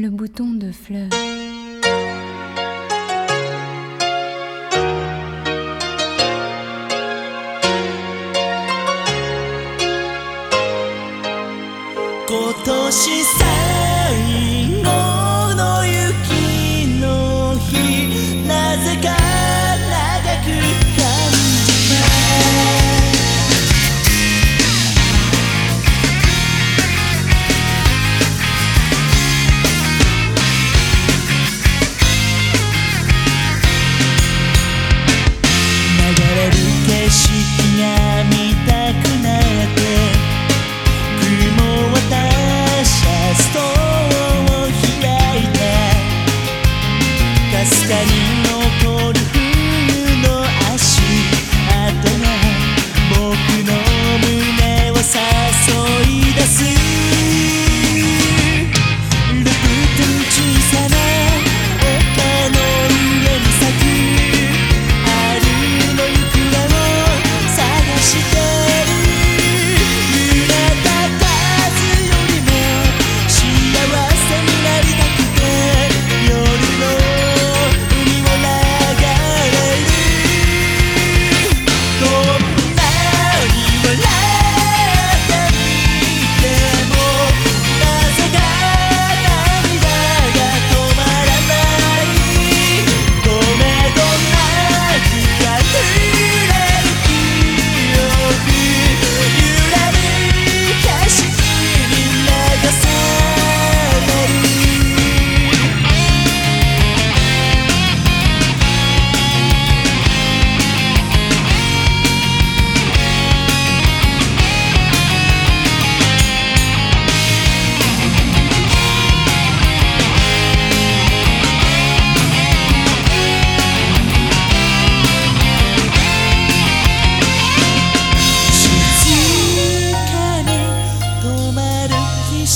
le bouton de fleurs. 色が見たくなって雲を渡者ストーンを開いてかす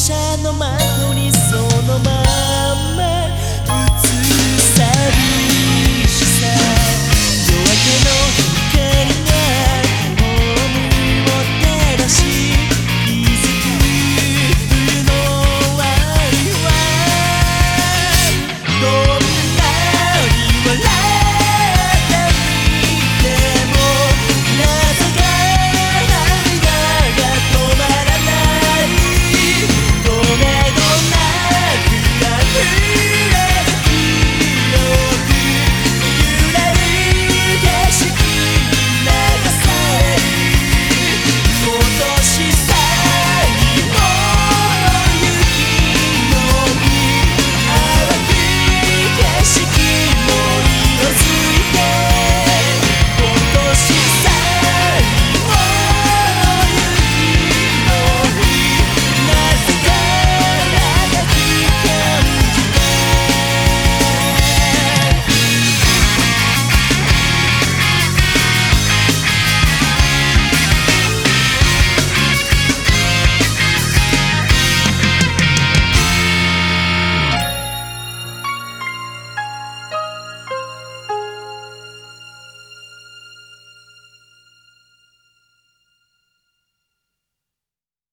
deixar no mato